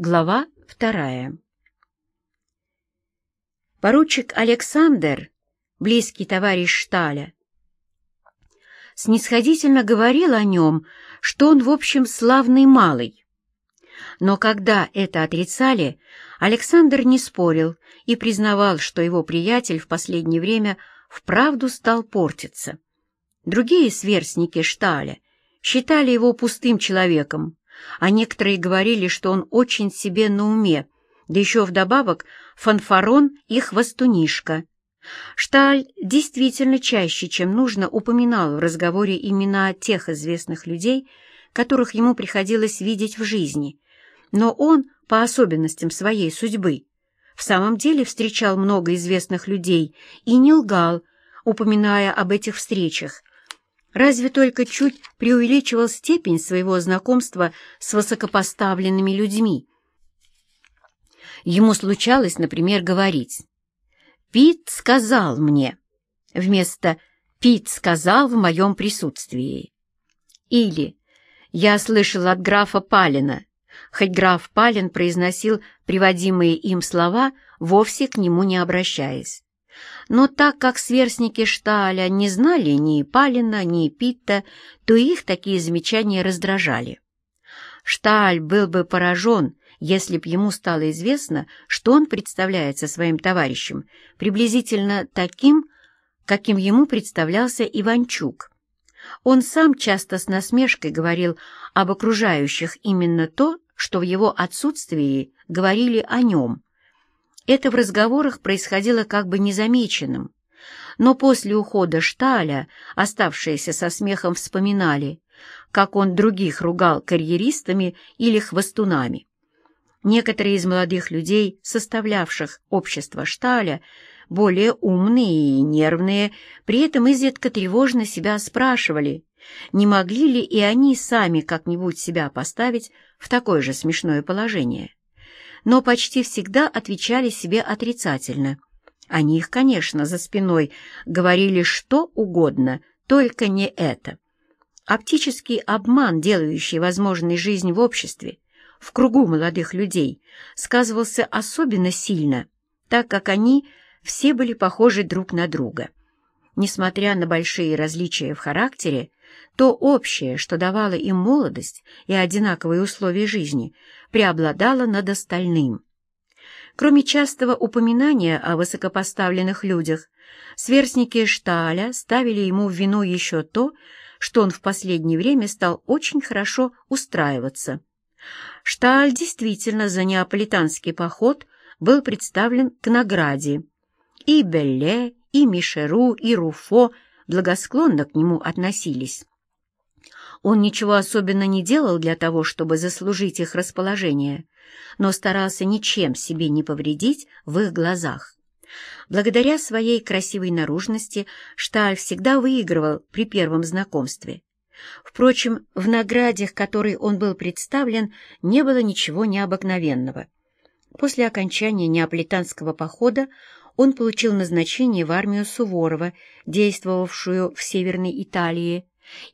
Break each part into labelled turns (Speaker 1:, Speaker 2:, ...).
Speaker 1: Глава вторая. Поручик Александр, близкий товарищ Шталя, снисходительно говорил о нем, что он, в общем, славный малый. Но когда это отрицали, Александр не спорил и признавал, что его приятель в последнее время вправду стал портиться. Другие сверстники Шталя считали его пустым человеком, а некоторые говорили, что он очень себе на уме, да еще вдобавок фанфарон и хвостунишка. Шталь действительно чаще, чем нужно, упоминал в разговоре имена тех известных людей, которых ему приходилось видеть в жизни, но он, по особенностям своей судьбы, в самом деле встречал много известных людей и не лгал, упоминая об этих встречах, разве только чуть преувеличивал степень своего знакомства с высокопоставленными людьми. Ему случалось, например, говорить «Пит сказал мне» вместо «Пит сказал в моем присутствии» или «Я слышал от графа Палина», хоть граф Палин произносил приводимые им слова, вовсе к нему не обращаясь. Но так как сверстники Шталя не знали ни Палина, ни Питта, то их такие замечания раздражали. Шталь был бы поражен, если б ему стало известно, что он представляется своим товарищем приблизительно таким, каким ему представлялся Иванчук. Он сам часто с насмешкой говорил об окружающих именно то, что в его отсутствии говорили о нем. Это в разговорах происходило как бы незамеченным. Но после ухода Шталя оставшиеся со смехом вспоминали, как он других ругал карьеристами или хвостунами. Некоторые из молодых людей, составлявших общество Шталя, более умные и нервные, при этом изредка тревожно себя спрашивали, не могли ли и они сами как-нибудь себя поставить в такое же смешное положение но почти всегда отвечали себе отрицательно. О них, конечно, за спиной говорили что угодно, только не это. Оптический обман, делающий возможной жизнь в обществе, в кругу молодых людей, сказывался особенно сильно, так как они все были похожи друг на друга. Несмотря на большие различия в характере, то общее, что давало им молодость и одинаковые условия жизни, преобладало над остальным. Кроме частого упоминания о высокопоставленных людях, сверстники Шталя ставили ему в вину еще то, что он в последнее время стал очень хорошо устраиваться. Шталь действительно за неаполитанский поход был представлен к награде. И Белле, и Мишеру, и Руфо благосклонно к нему относились. Он ничего особенно не делал для того, чтобы заслужить их расположение, но старался ничем себе не повредить в их глазах. Благодаря своей красивой наружности Шталь всегда выигрывал при первом знакомстве. Впрочем, в наградах, которой он был представлен, не было ничего необыкновенного. После окончания неаполитанского похода он получил назначение в армию Суворова, действовавшую в Северной Италии,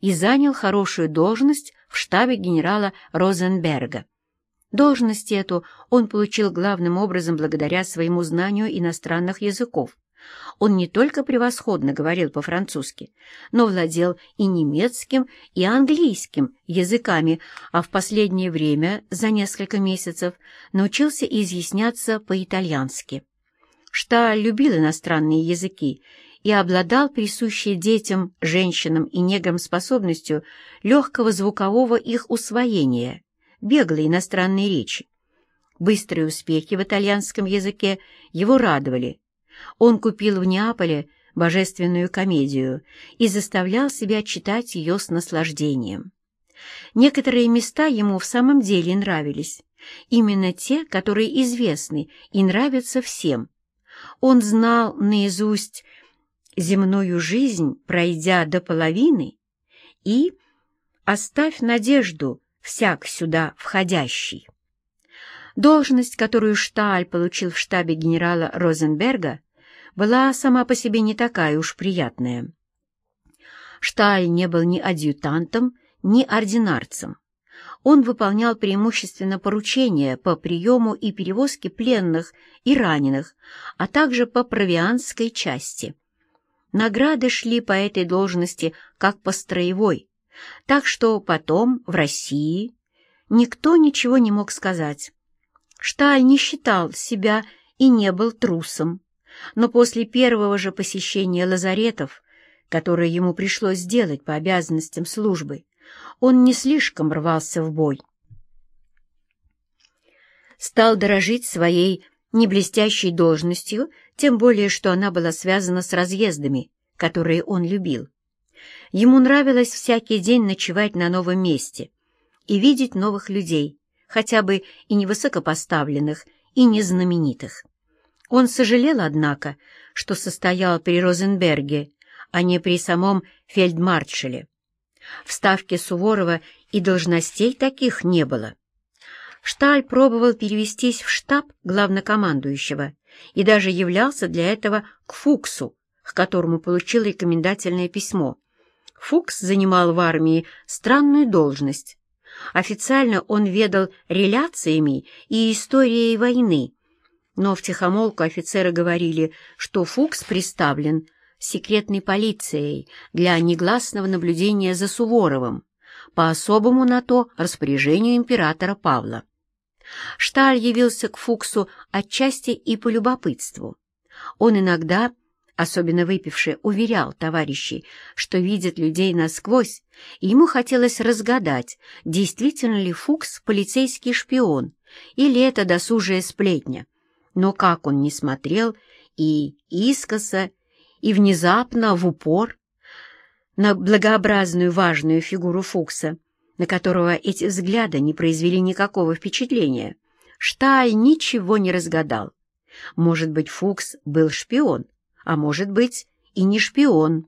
Speaker 1: и занял хорошую должность в штабе генерала Розенберга. Должность эту он получил главным образом благодаря своему знанию иностранных языков. Он не только превосходно говорил по-французски, но владел и немецким, и английским языками, а в последнее время, за несколько месяцев, научился изъясняться по-итальянски. Шталь любил иностранные языки и обладал присущей детям, женщинам и неграм способностью легкого звукового их усвоения, беглой иностранной речи. Быстрые успехи в итальянском языке его радовали. Он купил в Неаполе божественную комедию и заставлял себя читать ее с наслаждением. Некоторые места ему в самом деле нравились, именно те, которые известны и нравятся всем. Он знал наизусть земную жизнь, пройдя до половины, и оставь надежду всяк сюда входящий. Должность, которую Шталь получил в штабе генерала Розенберга, была сама по себе не такая уж приятная. Шталь не был ни адъютантом, ни ординарцем. Он выполнял преимущественно поручения по приему и перевозке пленных и раненых, а также по провианской части. Награды шли по этой должности как по строевой, так что потом в России никто ничего не мог сказать. Шталь не считал себя и не был трусом, но после первого же посещения лазаретов, которое ему пришлось сделать по обязанностям службы, он не слишком рвался в бой. Стал дорожить своей неблестящей должностью, тем более, что она была связана с разъездами, которые он любил. Ему нравилось всякий день ночевать на новом месте и видеть новых людей, хотя бы и невысокопоставленных, и незнаменитых. Он сожалел, однако, что состоял при Розенберге, а не при самом фельдмаршале. В Ставке Суворова и должностей таких не было. Шталь пробовал перевестись в штаб главнокомандующего и даже являлся для этого к Фуксу, к которому получил рекомендательное письмо. Фукс занимал в армии странную должность. Официально он ведал реляциями и историей войны, но втихомолку офицеры говорили, что Фукс представлен секретной полицией для негласного наблюдения за Суворовым по особому на то распоряжению императора Павла. Шталь явился к Фуксу отчасти и по любопытству. Он иногда, особенно выпивший, уверял товарищей, что видит людей насквозь, и ему хотелось разгадать, действительно ли Фукс полицейский шпион или это досужая сплетня. Но как он не смотрел и искоса, и внезапно, в упор, на благообразную важную фигуру Фукса, на которого эти взгляды не произвели никакого впечатления, Шталь ничего не разгадал. Может быть, Фукс был шпион, а может быть и не шпион.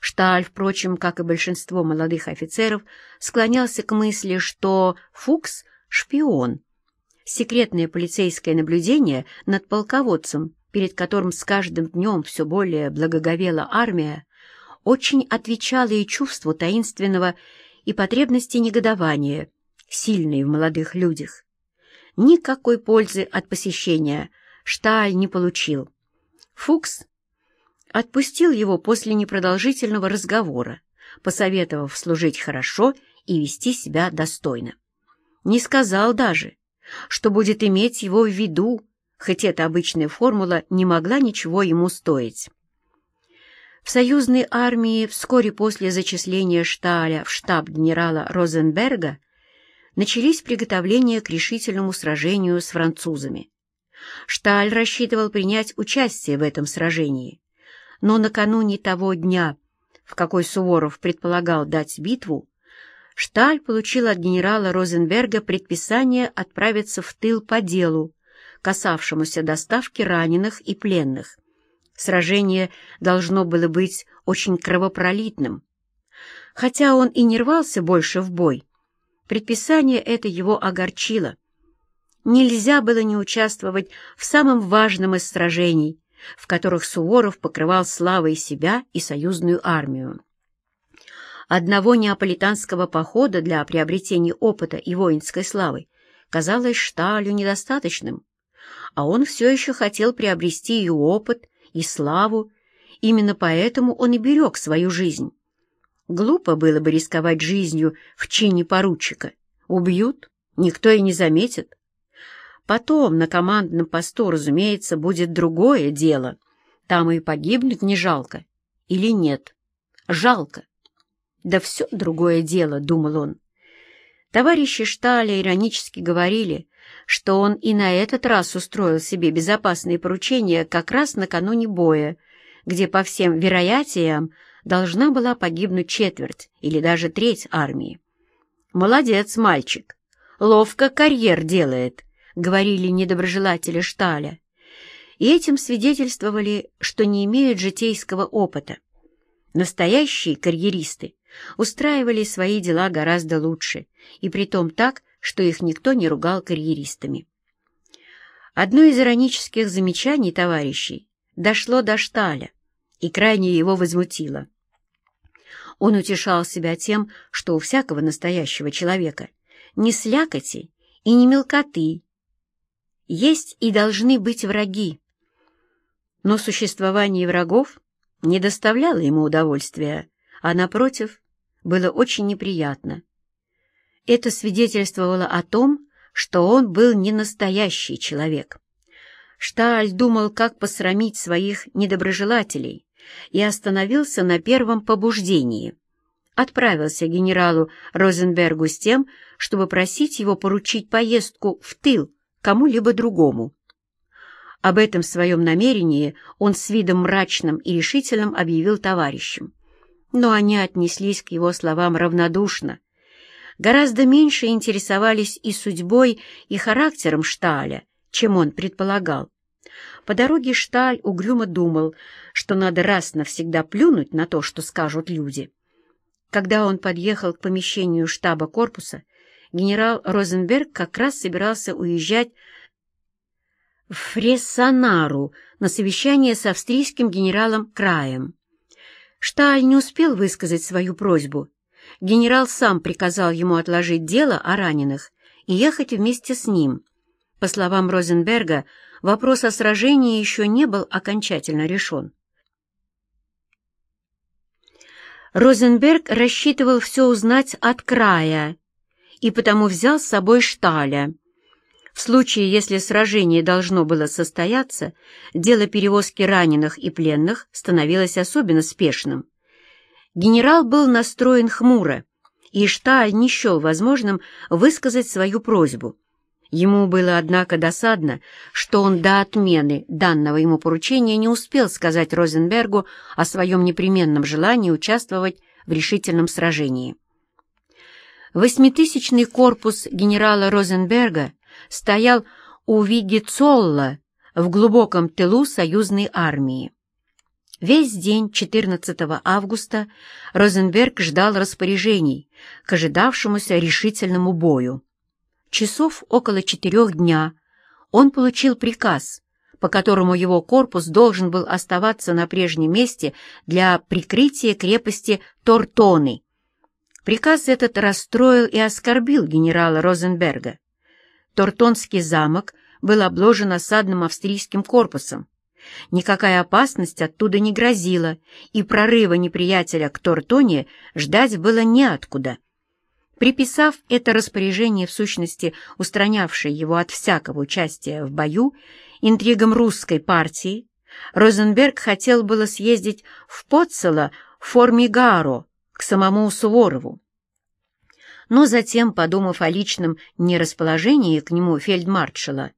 Speaker 1: Шталь, впрочем, как и большинство молодых офицеров, склонялся к мысли, что Фукс — шпион. Секретное полицейское наблюдение над полководцем перед которым с каждым днем все более благоговела армия, очень отвечало и чувству таинственного и потребности негодования, сильной в молодых людях. Никакой пользы от посещения Шталь не получил. Фукс отпустил его после непродолжительного разговора, посоветовав служить хорошо и вести себя достойно. Не сказал даже, что будет иметь его в виду, хоть эта обычная формула не могла ничего ему стоить. В союзной армии вскоре после зачисления Шталя в штаб генерала Розенберга начались приготовления к решительному сражению с французами. Шталь рассчитывал принять участие в этом сражении, но накануне того дня, в какой Суворов предполагал дать битву, Шталь получил от генерала Розенберга предписание отправиться в тыл по делу, касавшемуся доставки раненых и пленных. Сражение должно было быть очень кровопролитным. Хотя он и не рвался больше в бой, предписание это его огорчило. Нельзя было не участвовать в самом важном из сражений, в которых Суворов покрывал славой себя и союзную армию. Одного неаполитанского похода для приобретения опыта и воинской славы казалось Шталю недостаточным а он все еще хотел приобрести и опыт, и славу. Именно поэтому он и берег свою жизнь. Глупо было бы рисковать жизнью в чине поручика. Убьют, никто и не заметит. Потом на командном посту, разумеется, будет другое дело. Там и погибнуть не жалко. Или нет? Жалко. Да все другое дело, думал он. Товарищи Шталя иронически говорили, что он и на этот раз устроил себе безопасные поручения как раз накануне боя, где по всем вероятиям должна была погибнуть четверть или даже треть армии. «Молодец, мальчик! Ловко карьер делает», — говорили недоброжелатели Шталя. И этим свидетельствовали, что не имеют житейского опыта. Настоящие карьеристы устраивали свои дела гораздо лучше, и притом так, что их никто не ругал карьеристами. Одно из иронических замечаний товарищей дошло до Шталя и крайне его возмутило. Он утешал себя тем, что у всякого настоящего человека ни слякоти и ни мелкоты. Есть и должны быть враги. Но существование врагов не доставляло ему удовольствия, а, напротив, было очень неприятно. Это свидетельствовало о том, что он был не настоящий человек. Шталь думал, как посрамить своих недоброжелателей, и остановился на первом побуждении. Отправился генералу Розенбергу с тем, чтобы просить его поручить поездку в тыл кому-либо другому. Об этом своем намерении он с видом мрачным и решительным объявил товарищам. Но они отнеслись к его словам равнодушно. Гораздо меньше интересовались и судьбой, и характером Шталя, чем он предполагал. По дороге Шталь угрюмо думал, что надо раз навсегда плюнуть на то, что скажут люди. Когда он подъехал к помещению штаба корпуса, генерал Розенберг как раз собирался уезжать в Фрессонару на совещание с австрийским генералом Краем. Шталь не успел высказать свою просьбу. Генерал сам приказал ему отложить дело о раненых и ехать вместе с ним. По словам Розенберга, вопрос о сражении еще не был окончательно решен. Розенберг рассчитывал все узнать от края и потому взял с собой Шталя. В случае, если сражение должно было состояться, дело перевозки раненых и пленных становилось особенно спешным. Генерал был настроен хмуро, и Шталь не счел возможным высказать свою просьбу. Ему было, однако, досадно, что он до отмены данного ему поручения не успел сказать Розенбергу о своем непременном желании участвовать в решительном сражении. Восьмитысячный корпус генерала Розенберга стоял у Вигицолла в глубоком тылу союзной армии. Весь день 14 августа Розенберг ждал распоряжений к ожидавшемуся решительному бою. Часов около четырех дня он получил приказ, по которому его корпус должен был оставаться на прежнем месте для прикрытия крепости Тортоны. Приказ этот расстроил и оскорбил генерала Розенберга. Тортонский замок был обложен осадным австрийским корпусом. Никакая опасность оттуда не грозила, и прорыва неприятеля к Тортоне ждать было неоткуда. Приписав это распоряжение, в сущности устранявшее его от всякого участия в бою, интригам русской партии, Розенберг хотел было съездить в Поцело в форме Гаро к самому Суворову. Но затем, подумав о личном нерасположении к нему фельдмаршала,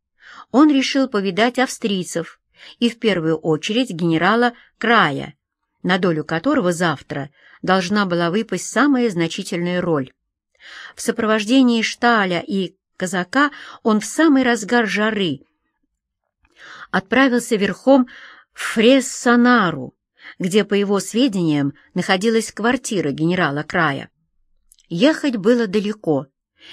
Speaker 1: он решил повидать австрийцев, и в первую очередь генерала Края, на долю которого завтра должна была выпасть самая значительная роль. В сопровождении Шталя и казака он в самый разгар жары отправился верхом в Фрессонару, где, по его сведениям, находилась квартира генерала Края. Ехать было далеко,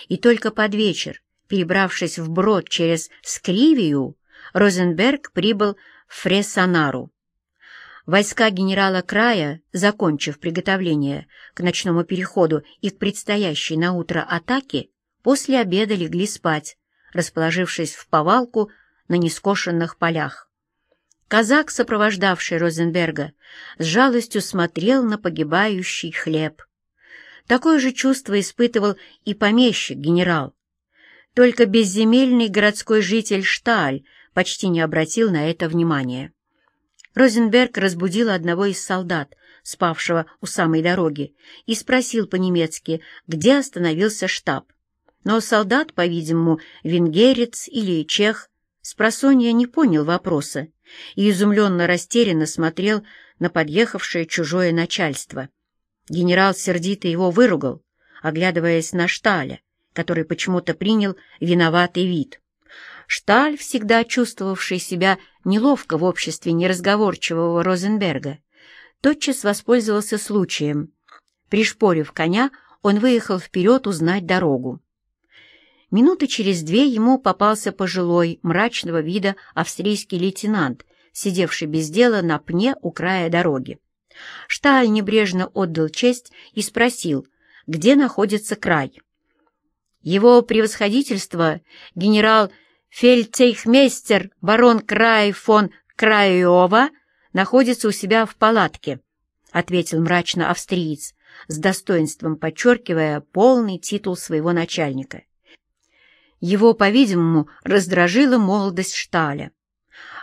Speaker 1: и только под вечер, перебравшись вброд через Скривию, Розенберг прибыл в Фрессонару. Войска генерала Края, закончив приготовление к ночному переходу и к предстоящей на утро атаке, после обеда легли спать, расположившись в повалку на нескошенных полях. Казак, сопровождавший Розенберга, с жалостью смотрел на погибающий хлеб. Такое же чувство испытывал и помещик-генерал. Только безземельный городской житель Шталь почти не обратил на это внимания. Розенберг разбудил одного из солдат, спавшего у самой дороги, и спросил по-немецки, где остановился штаб. Но солдат, по-видимому, венгерец или чех, спросонья не понял вопроса и изумленно растерянно смотрел на подъехавшее чужое начальство. Генерал сердито его выругал, оглядываясь на Шталя, который почему-то принял виноватый вид. Шталь, всегда чувствовавший себя неловко в обществе неразговорчивого Розенберга, тотчас воспользовался случаем. Пришпорив коня, он выехал вперед узнать дорогу. Минуты через две ему попался пожилой, мрачного вида австрийский лейтенант, сидевший без дела на пне у края дороги. Шталь небрежно отдал честь и спросил, где находится край. Его превосходительство генерал фельдцейхмейстер барон Край фон Краева находится у себя в палатке, — ответил мрачно австриец, с достоинством подчеркивая полный титул своего начальника. Его, по-видимому, раздражила молодость Шталя.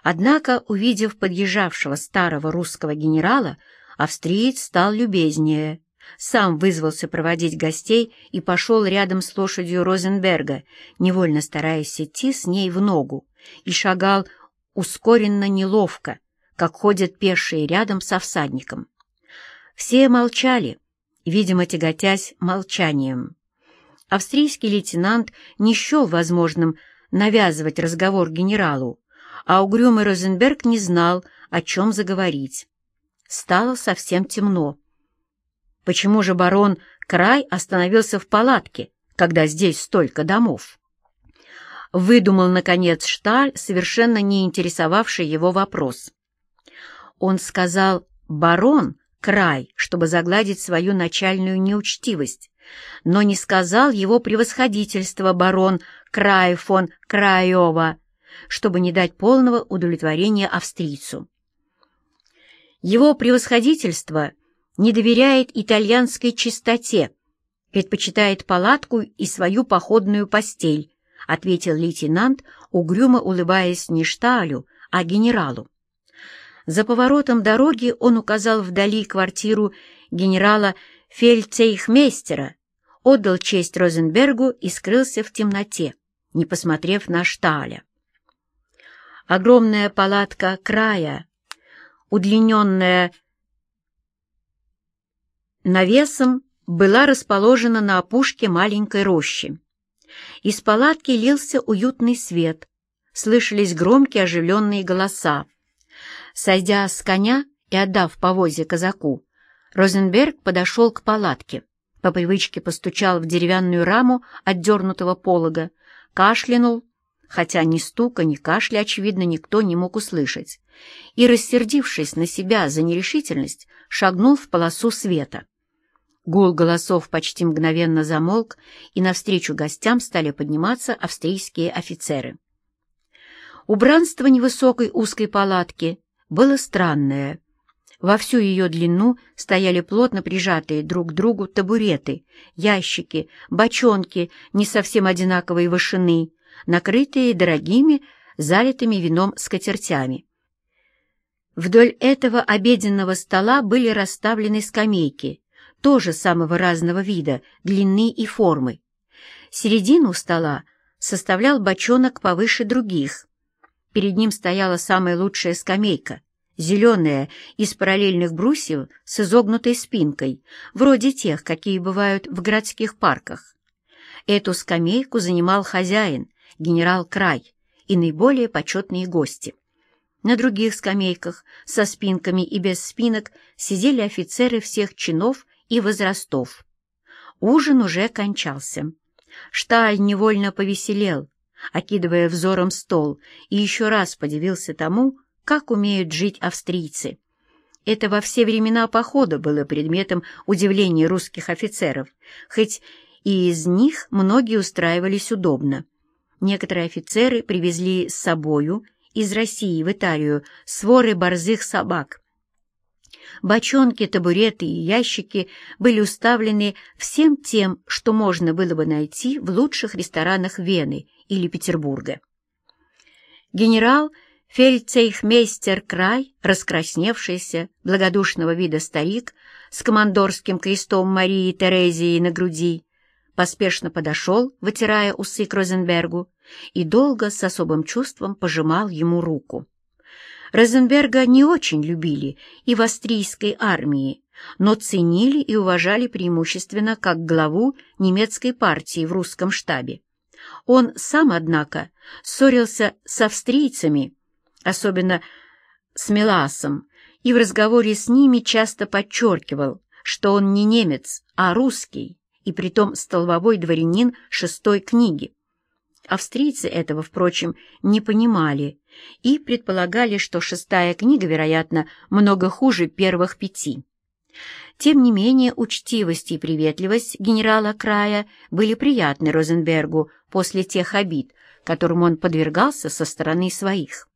Speaker 1: Однако, увидев подъезжавшего старого русского генерала, австриец стал любезнее. Сам вызвался проводить гостей и пошел рядом с лошадью Розенберга, невольно стараясь идти с ней в ногу, и шагал ускоренно неловко, как ходят пешие рядом со всадником. Все молчали, видимо, тяготясь молчанием. Австрийский лейтенант не счел возможным навязывать разговор генералу, а угрюмый Розенберг не знал, о чем заговорить. Стало совсем темно. Почему же барон Край остановился в палатке, когда здесь столько домов? Выдумал, наконец, Шталь, совершенно не интересовавший его вопрос. Он сказал «барон Край», чтобы загладить свою начальную неучтивость, но не сказал его превосходительство барон Край фон Краева, чтобы не дать полного удовлетворения австрийцу. Его превосходительство не доверяет итальянской чистоте, предпочитает палатку и свою походную постель, ответил лейтенант, угрюмо улыбаясь не Шталю, а генералу. За поворотом дороги он указал вдали квартиру генерала фельдцейхмейстера, отдал честь Розенбергу и скрылся в темноте, не посмотрев на Шталя. Огромная палатка края, удлиненная навесом, была расположена на опушке маленькой рощи. Из палатки лился уютный свет, слышались громкие оживленные голоса. Сойдя с коня и отдав повозье казаку, Розенберг подошел к палатке, по привычке постучал в деревянную раму отдернутого полога, кашлянул, хотя ни стука, ни кашля, очевидно, никто не мог услышать, и, рассердившись на себя за нерешительность, шагнул в полосу света. Гул голосов почти мгновенно замолк, и навстречу гостям стали подниматься австрийские офицеры. Убранство невысокой узкой палатки было странное. Во всю ее длину стояли плотно прижатые друг к другу табуреты, ящики, бочонки не совсем одинаковой вышины, накрытые дорогими, залитыми вином скатертями. Вдоль этого обеденного стола были расставлены скамейки, тоже самого разного вида, длины и формы. Середину стола составлял бочонок повыше других. Перед ним стояла самая лучшая скамейка, зеленая, из параллельных брусьев с изогнутой спинкой, вроде тех, какие бывают в городских парках. Эту скамейку занимал хозяин, генерал Край, и наиболее почетные гости. На других скамейках, со спинками и без спинок, сидели офицеры всех чинов и возрастов. Ужин уже кончался. Шталь невольно повеселел, окидывая взором стол, и еще раз подивился тому, как умеют жить австрийцы. Это во все времена похода было предметом удивления русских офицеров, хоть и из них многие устраивались удобно. Некоторые офицеры привезли с собою из России в Италию своры борзых собак, Бочонки, табуреты и ящики были уставлены всем тем, что можно было бы найти в лучших ресторанах Вены или Петербурга. Генерал фельдцейхмейстер Край, раскрасневшийся, благодушного вида старик с командорским крестом Марии Терезии на груди, поспешно подошел, вытирая усы к Розенбергу, и долго с особым чувством пожимал ему руку. Розенберга не очень любили и в австрийской армии, но ценили и уважали преимущественно как главу немецкой партии в русском штабе. Он сам, однако, ссорился с австрийцами, особенно с Меласом, и в разговоре с ними часто подчеркивал, что он не немец, а русский, и притом столбовой дворянин шестой книги. Австрийцы этого, впрочем, не понимали и предполагали, что шестая книга, вероятно, много хуже первых пяти. Тем не менее, учтивость и приветливость генерала Края были приятны Розенбергу после тех обид, которым он подвергался со стороны своих.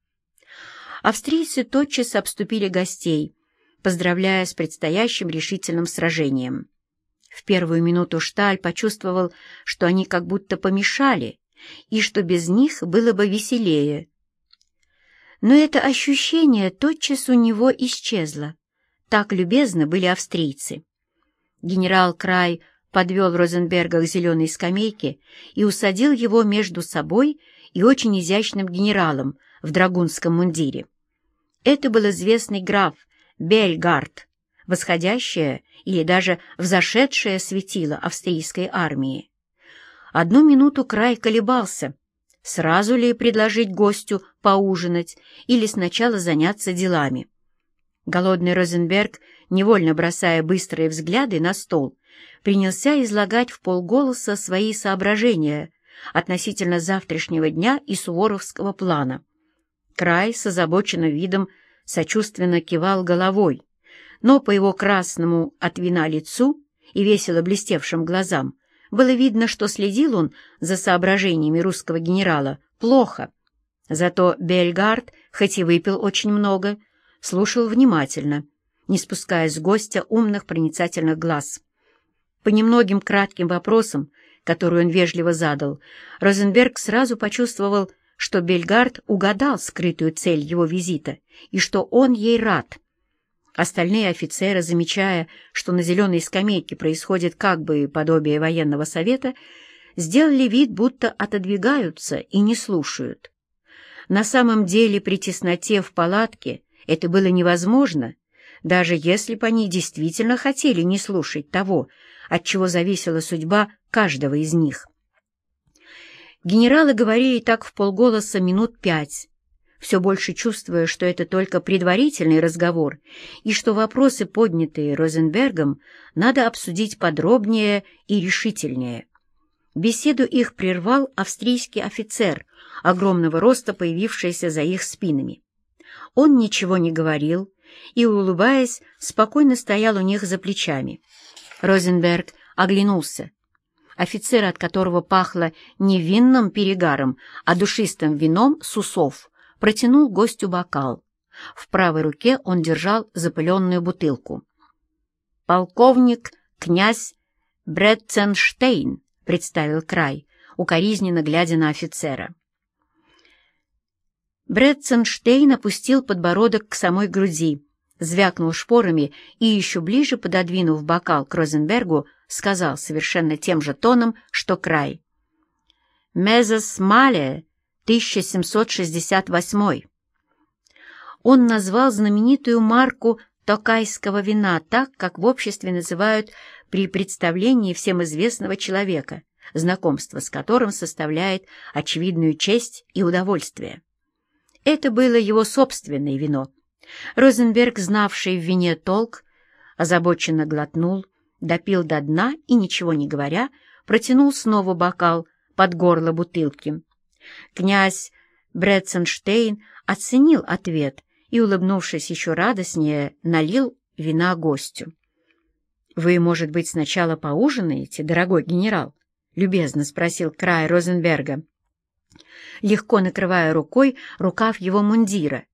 Speaker 1: Австрийцы тотчас обступили гостей, поздравляя с предстоящим решительным сражением. В первую минуту Шталь почувствовал, что они как будто помешали, и что без них было бы веселее. Но это ощущение тотчас у него исчезло. Так любезны были австрийцы. Генерал Край подвел Розенберга к зеленой скамейке и усадил его между собой и очень изящным генералом в драгунском мундире. Это был известный граф Бельгард, восходящее или даже взошедшее светило австрийской армии. Одну минуту Край колебался, сразу ли предложить гостю поужинать или сначала заняться делами. Голодный Розенберг, невольно бросая быстрые взгляды на стол, принялся излагать в полголоса свои соображения относительно завтрашнего дня и суворовского плана. Край с озабоченным видом сочувственно кивал головой, но по его красному от вина лицу и весело блестевшим глазам было видно, что следил он за соображениями русского генерала плохо. Зато Бельгард, хоть и выпил очень много, слушал внимательно, не спуская с гостя умных проницательных глаз. По немногим кратким вопросам, которые он вежливо задал, Розенберг сразу почувствовал, что Бельгард угадал скрытую цель его визита и что он ей рад. Остальные офицеры, замечая, что на зеленой скамейке происходит как бы подобие военного совета, сделали вид, будто отодвигаются и не слушают. На самом деле при тесноте в палатке это было невозможно, даже если бы они действительно хотели не слушать того, от чего зависела судьба каждого из них. Генералы говорили так в полголоса минут пять, все больше чувствуя, что это только предварительный разговор и что вопросы, поднятые Розенбергом, надо обсудить подробнее и решительнее. Беседу их прервал австрийский офицер, огромного роста, появившийся за их спинами. Он ничего не говорил и, улыбаясь, спокойно стоял у них за плечами. Розенберг оглянулся. Офицер, от которого пахло не винным перегаром, а душистым вином с усов, протянул гостю бокал. В правой руке он держал запыленную бутылку. «Полковник князь Бретценштейн», — представил край, укоризненно глядя на офицера. Бретценштейн опустил подбородок к самой груди, звякнул шпорами и, еще ближе пододвинув бокал к Розенбергу, сказал совершенно тем же тоном, что край. «Мезос мале 1768». Он назвал знаменитую марку токайского вина так, как в обществе называют при представлении всем известного человека, знакомство с которым составляет очевидную честь и удовольствие. Это было его собственное вино. Розенберг, знавший в вине толк, озабоченно глотнул, допил до дна и, ничего не говоря, протянул снова бокал под горло бутылки. Князь Бретценштейн оценил ответ и, улыбнувшись еще радостнее, налил вина гостю. «Вы, может быть, сначала поужинаете, дорогой генерал?» — любезно спросил край Розенберга легко накрывая рукой рукав его мундира.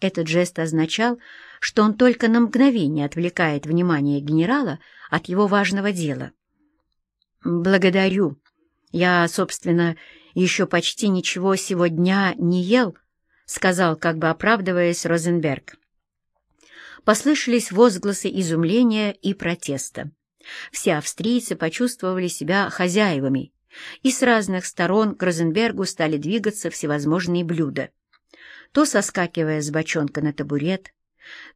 Speaker 1: Этот жест означал, что он только на мгновение отвлекает внимание генерала от его важного дела. «Благодарю. Я, собственно, еще почти ничего сегодня не ел», — сказал, как бы оправдываясь, Розенберг. Послышались возгласы изумления и протеста. Все австрийцы почувствовали себя хозяевами и с разных сторон к Розенбергу стали двигаться всевозможные блюда. То соскакивая с бочонка на табурет,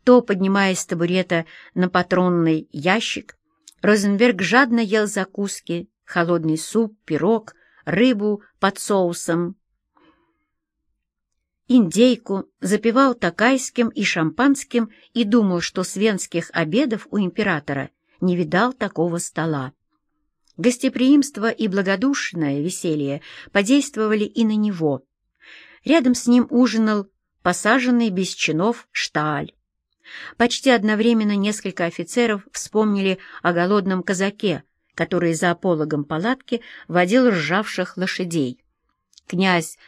Speaker 1: то поднимаясь с табурета на патронный ящик, Розенберг жадно ел закуски, холодный суп, пирог, рыбу под соусом, индейку, запивал такайским и шампанским и думал, что с венских обедов у императора не видал такого стола. Гостеприимство и благодушное веселье подействовали и на него. Рядом с ним ужинал посаженный без чинов шталь. Почти одновременно несколько офицеров вспомнили о голодном казаке, который за пологом палатки водил ржавших лошадей. Князь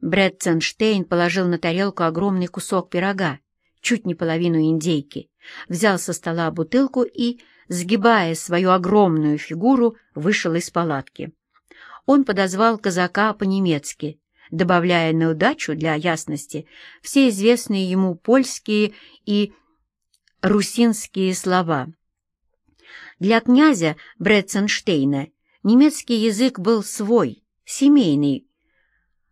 Speaker 1: Бретценштейн положил на тарелку огромный кусок пирога, чуть не половину индейки, взял со стола бутылку и, сгибая свою огромную фигуру, вышел из палатки. Он подозвал казака по-немецки, добавляя на удачу для ясности все известные ему польские и русинские слова. Для князя Бретценштейна немецкий язык был свой, семейный,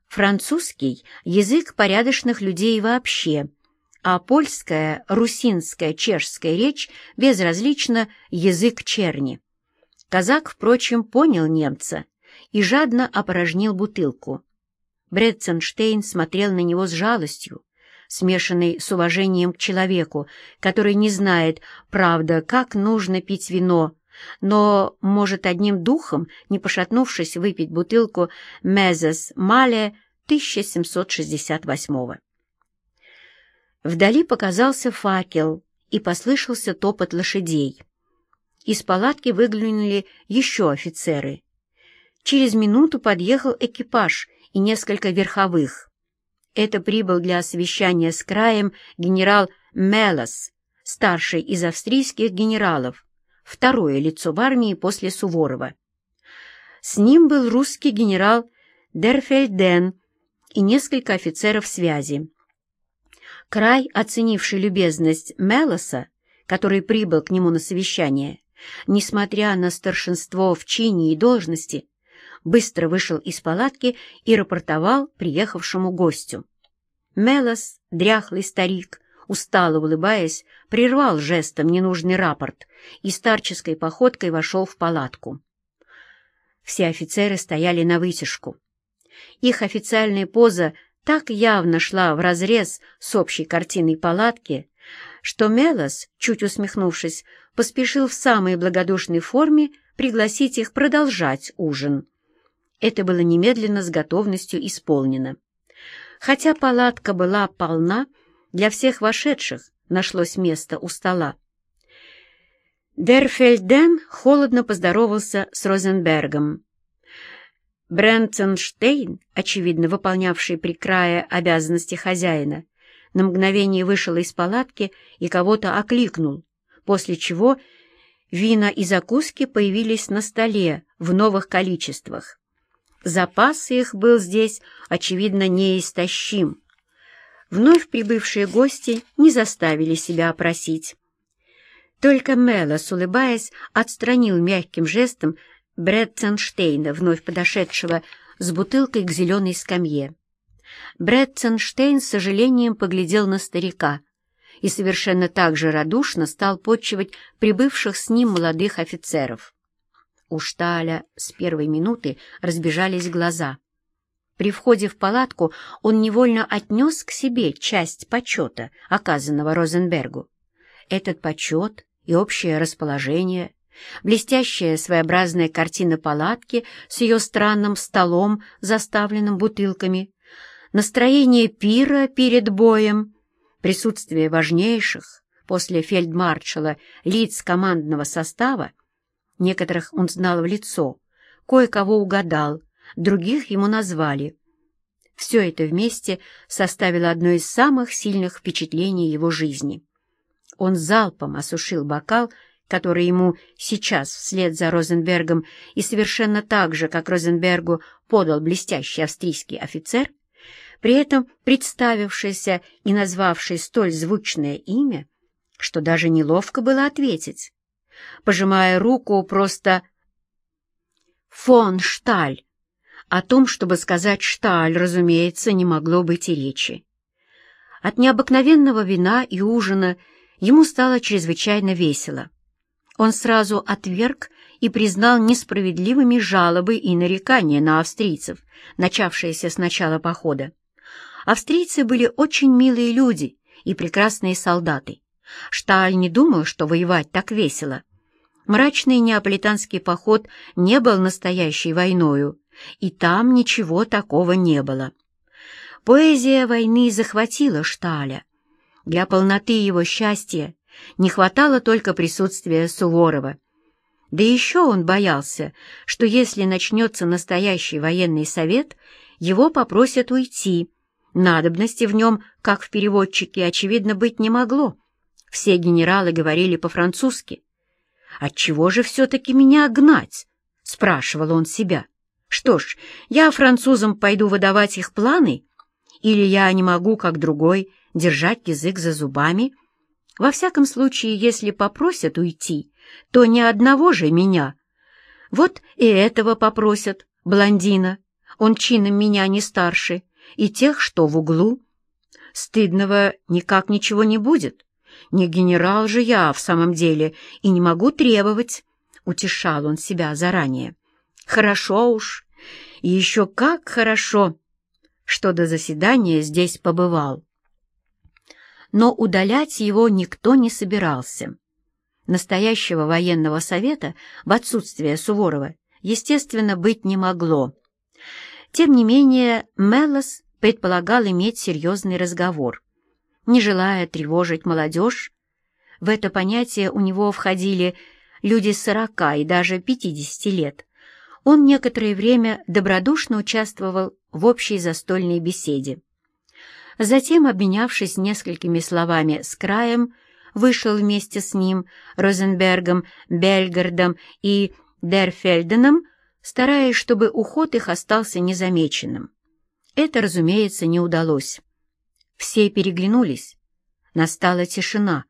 Speaker 1: французский — язык порядочных людей вообще, а польская, русинская, чешская речь безразлично язык черни. Казак, впрочем, понял немца и жадно опорожнил бутылку. Бретценштейн смотрел на него с жалостью, смешанной с уважением к человеку, который не знает, правда, как нужно пить вино, но может одним духом, не пошатнувшись, выпить бутылку «Мезес Мале» 1768-го. Вдали показался факел, и послышался топот лошадей. Из палатки выглянули еще офицеры. Через минуту подъехал экипаж и несколько верховых. Это прибыл для освещания с краем генерал Мелос, старший из австрийских генералов, второе лицо в армии после Суворова. С ним был русский генерал Дерфельден и несколько офицеров связи. Край, оценивший любезность Мелоса, который прибыл к нему на совещание, несмотря на старшинство в чине и должности, быстро вышел из палатки и рапортовал приехавшему гостю. Мелос, дряхлый старик, устало улыбаясь, прервал жестом ненужный рапорт и старческой походкой вошел в палатку. Все офицеры стояли на вытяжку. Их официальная поза так явно шла вразрез с общей картиной палатки, что Мелос, чуть усмехнувшись, поспешил в самой благодушной форме пригласить их продолжать ужин. Это было немедленно с готовностью исполнено. Хотя палатка была полна, для всех вошедших нашлось место у стола. Дерфельден холодно поздоровался с Розенбергом. Брентенштейн, очевидно выполнявший при крае обязанности хозяина, на мгновение вышел из палатки и кого-то окликнул, после чего вина и закуски появились на столе в новых количествах. Запас их был здесь, очевидно, неистощим. Вновь прибывшие гости не заставили себя опросить. Только Мелос, улыбаясь, отстранил мягким жестом Бретценштейна, вновь подошедшего с бутылкой к зеленой скамье. Бретценштейн с сожалением поглядел на старика и совершенно так же радушно стал подчивать прибывших с ним молодых офицеров. У Шталя с первой минуты разбежались глаза. При входе в палатку он невольно отнес к себе часть почета, оказанного Розенбергу. Этот почет и общее расположение Блестящая своеобразная картина палатки с ее странным столом, заставленным бутылками, настроение пира перед боем, присутствие важнейших после фельдмаршала лиц командного состава, некоторых он знал в лицо, кое-кого угадал, других ему назвали. Все это вместе составило одно из самых сильных впечатлений его жизни. Он залпом осушил бокал который ему сейчас вслед за Розенбергом и совершенно так же, как Розенбергу, подал блестящий австрийский офицер, при этом представившийся и назвавший столь звучное имя, что даже неловко было ответить. Пожимая руку просто «Фон Шталь». О том, чтобы сказать «Шталь», разумеется, не могло быть и речи. От необыкновенного вина и ужина ему стало чрезвычайно весело. Он сразу отверг и признал несправедливыми жалобы и нарекания на австрийцев, начавшиеся с начала похода. Австрийцы были очень милые люди и прекрасные солдаты. Шталь не думал, что воевать так весело. Мрачный неаполитанский поход не был настоящей войною, и там ничего такого не было. Поэзия войны захватила Шталя. Для полноты его счастья не хватало только присутствия Суворова. Да еще он боялся, что если начнется настоящий военный совет, его попросят уйти. Надобности в нем, как в переводчике, очевидно, быть не могло. Все генералы говорили по-французски. «Отчего же все-таки меня гнать?» — спрашивал он себя. «Что ж, я французам пойду выдавать их планы? Или я не могу, как другой, держать язык за зубами? Во всяком случае, если попросят уйти, то ни одного же меня. Вот и этого попросят, блондина. Он чином меня не старше, и тех, что в углу. Стыдного никак ничего не будет. Не генерал же я в самом деле и не могу требовать, — утешал он себя заранее. Хорошо уж, и еще как хорошо, что до заседания здесь побывал. Но удалять его никто не собирался. Настоящего военного совета в отсутствие Суворова, естественно, быть не могло. Тем не менее, Меллос предполагал иметь серьезный разговор. Не желая тревожить молодежь, в это понятие у него входили люди сорока и даже пятидесяти лет, он некоторое время добродушно участвовал в общей застольной беседе. Затем, обменявшись несколькими словами с краем, вышел вместе с ним, Розенбергом, Бельгардом и Дерфельденом, стараясь, чтобы уход их остался незамеченным. Это, разумеется, не удалось. Все переглянулись. Настала тишина.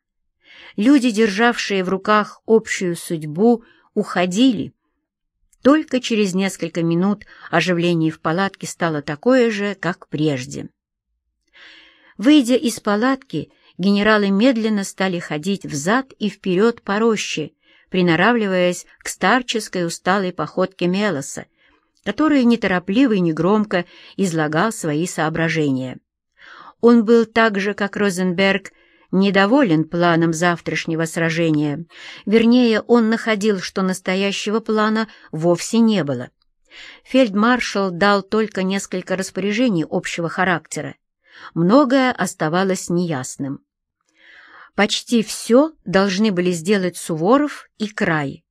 Speaker 1: Люди, державшие в руках общую судьбу, уходили. Только через несколько минут оживление в палатке стало такое же, как прежде. Выйдя из палатки, генералы медленно стали ходить взад и вперед по роще, приноравливаясь к старческой усталой походке Мелоса, который неторопливо и негромко излагал свои соображения. Он был так же, как Розенберг, недоволен планом завтрашнего сражения. Вернее, он находил, что настоящего плана вовсе не было. Фельдмаршал дал только несколько распоряжений общего характера, многое оставалось неясным. Почти все должны были сделать Суворов и Край.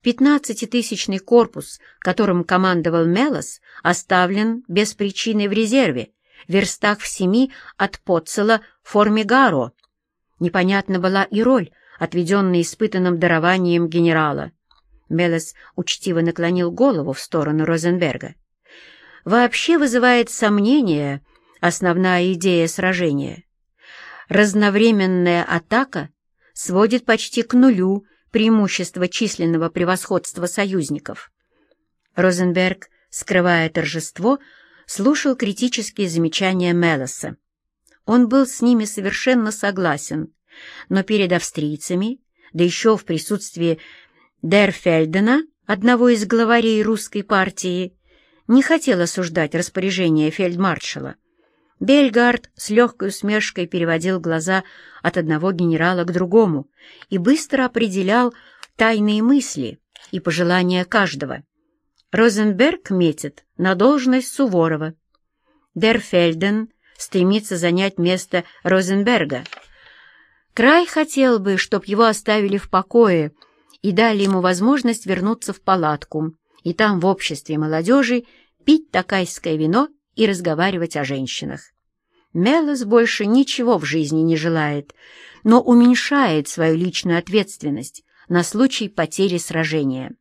Speaker 1: Пятнадцатитысячный корпус, которым командовал Мелос, оставлен без причины в резерве, верстах в семи от Поцела Формигаро. Непонятна была и роль, отведенная испытанным дарованием генерала. Мелос учтиво наклонил голову в сторону Розенберга. Вообще вызывает сомнение основная идея сражения. Разновременная атака сводит почти к нулю преимущество численного превосходства союзников. Розенберг, скрывая торжество, слушал критические замечания Мелоса. Он был с ними совершенно согласен, но перед австрийцами, да еще в присутствии Дерфельдена, одного из главарей русской партии, не хотел осуждать распоряжение фельдмаршала. Бельгард с легкой усмешкой переводил глаза от одного генерала к другому и быстро определял тайные мысли и пожелания каждого. Розенберг метит на должность Суворова. Дерфельден стремится занять место Розенберга. Край хотел бы, чтоб его оставили в покое и дали ему возможность вернуться в палатку и там в обществе молодежи пить такайское вино и разговаривать о женщинах. Мелос больше ничего в жизни не желает, но уменьшает свою личную ответственность на случай потери сражения.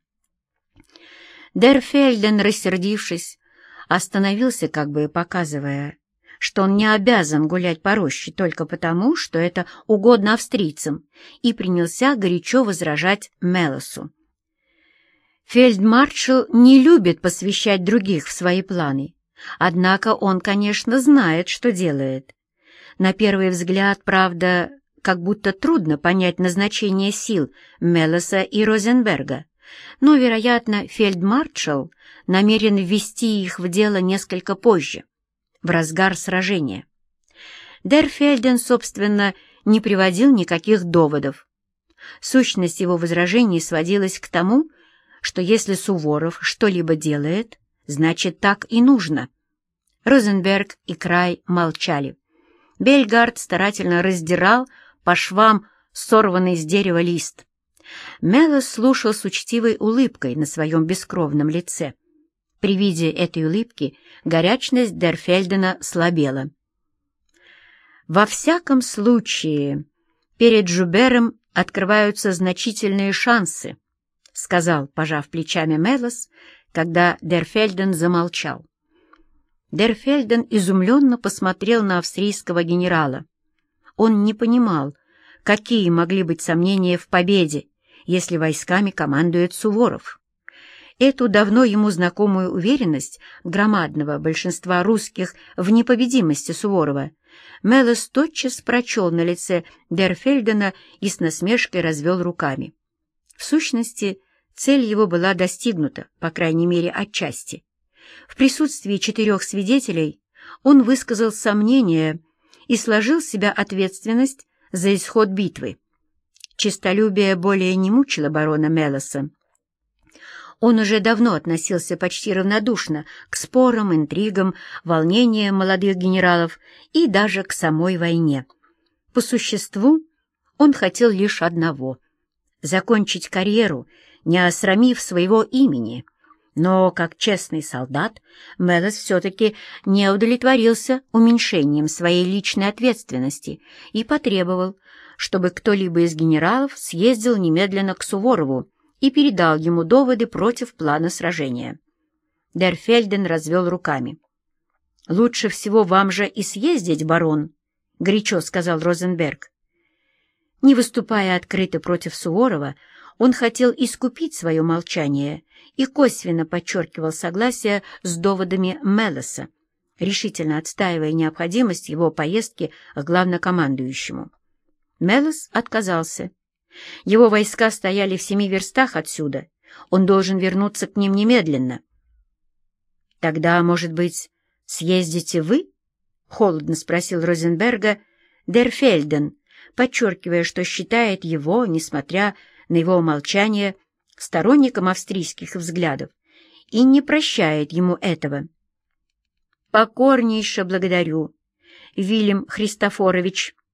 Speaker 1: Дерфельден, рассердившись, остановился, как бы показывая, что он не обязан гулять по роще только потому, что это угодно австрийцам, и принялся горячо возражать Мелосу. Фельдмаршал не любит посвящать других в свои планы, Однако он, конечно, знает, что делает. На первый взгляд, правда, как будто трудно понять назначение сил Мелоса и Розенберга, но, вероятно, фельдмаршал намерен ввести их в дело несколько позже, в разгар сражения. Дерфельден, собственно, не приводил никаких доводов. Сущность его возражений сводилась к тому, что если Суворов что-либо делает, значит, так и нужно. Розенберг и Край молчали. Бельгард старательно раздирал по швам сорванный с дерева лист. Мелос слушал с учтивой улыбкой на своем бескровном лице. При виде этой улыбки горячность Дерфельдена слабела. «Во всяком случае, перед Жубером открываются значительные шансы», — сказал, пожав плечами Мелос, когда Дерфельден замолчал. Дерфельден изумленно посмотрел на австрийского генерала. Он не понимал, какие могли быть сомнения в победе, если войсками командует Суворов. Эту давно ему знакомую уверенность громадного большинства русских в непобедимости Суворова Мелос тотчас прочел на лице Дерфельдена и с насмешкой развел руками. В сущности, цель его была достигнута, по крайней мере, отчасти. В присутствии четырех свидетелей он высказал сомнение и сложил с себя ответственность за исход битвы. Чистолюбие более не мучило барона Мелоса. Он уже давно относился почти равнодушно к спорам, интригам, волнениям молодых генералов и даже к самой войне. По существу он хотел лишь одного — закончить карьеру, не осрамив своего имени — но, как честный солдат, Мелос все-таки не удовлетворился уменьшением своей личной ответственности и потребовал, чтобы кто-либо из генералов съездил немедленно к Суворову и передал ему доводы против плана сражения. Дерфельден развел руками. «Лучше всего вам же и съездить, барон», — горячо сказал Розенберг. Не выступая открыто против Суворова, он хотел искупить свое молчание и косвенно подчеркивал согласие с доводами Мелоса, решительно отстаивая необходимость его поездки к главнокомандующему. Мелос отказался. Его войска стояли в семи верстах отсюда. Он должен вернуться к ним немедленно. «Тогда, может быть, съездите вы?» — холодно спросил Розенберга Дерфельден, подчеркивая, что считает его, несмотря на его молчание, сторонником австрийских взглядов и не прощает ему этого. «Покорнейше благодарю, Вильям Христофорович», —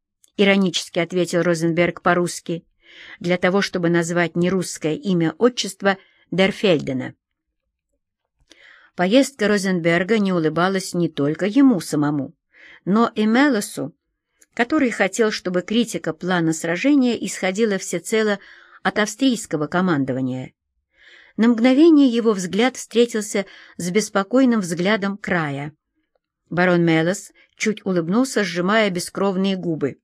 Speaker 1: иронически ответил Розенберг по-русски, для того, чтобы назвать нерусское имя отчества Дерфельдена. Поездка Розенберга не улыбалась не только ему самому, но и Мелосу, который хотел, чтобы критика плана сражения исходила всецело от австрийского командования. На мгновение его взгляд встретился с беспокойным взглядом края. Барон Мелос чуть улыбнулся, сжимая бескровные губы.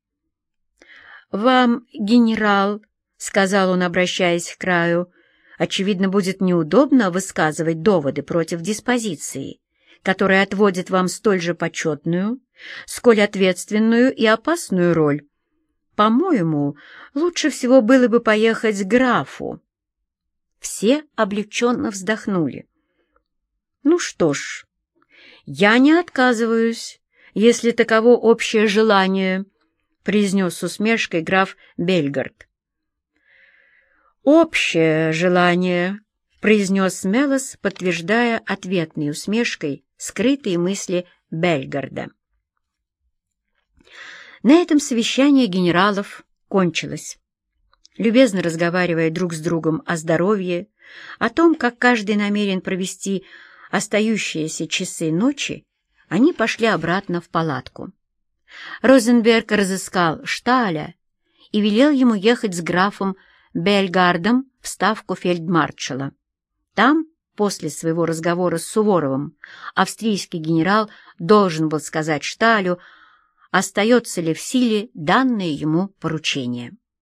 Speaker 1: «Вам, генерал, — сказал он, обращаясь к краю, — очевидно, будет неудобно высказывать доводы против диспозиции, которая отводит вам столь же почетную, сколь ответственную и опасную роль. По-моему, лучше всего было бы поехать к графу. Все облегченно вздохнули. Ну что ж, я не отказываюсь, если таково общее желание, произнес с усмешкой граф Бельгард. «Общее желание», — произнес Мелос, подтверждая ответной усмешкой скрытые мысли Бельгарда. На этом совещание генералов кончилось. Любезно разговаривая друг с другом о здоровье, о том, как каждый намерен провести остающиеся часы ночи, они пошли обратно в палатку. Розенберг разыскал Шталя и велел ему ехать с графом Бельгардом в ставку фельдмаршала. Там, после своего разговора с Суворовым, австрийский генерал должен был сказать Шталю остается ли в силе данное ему поручение.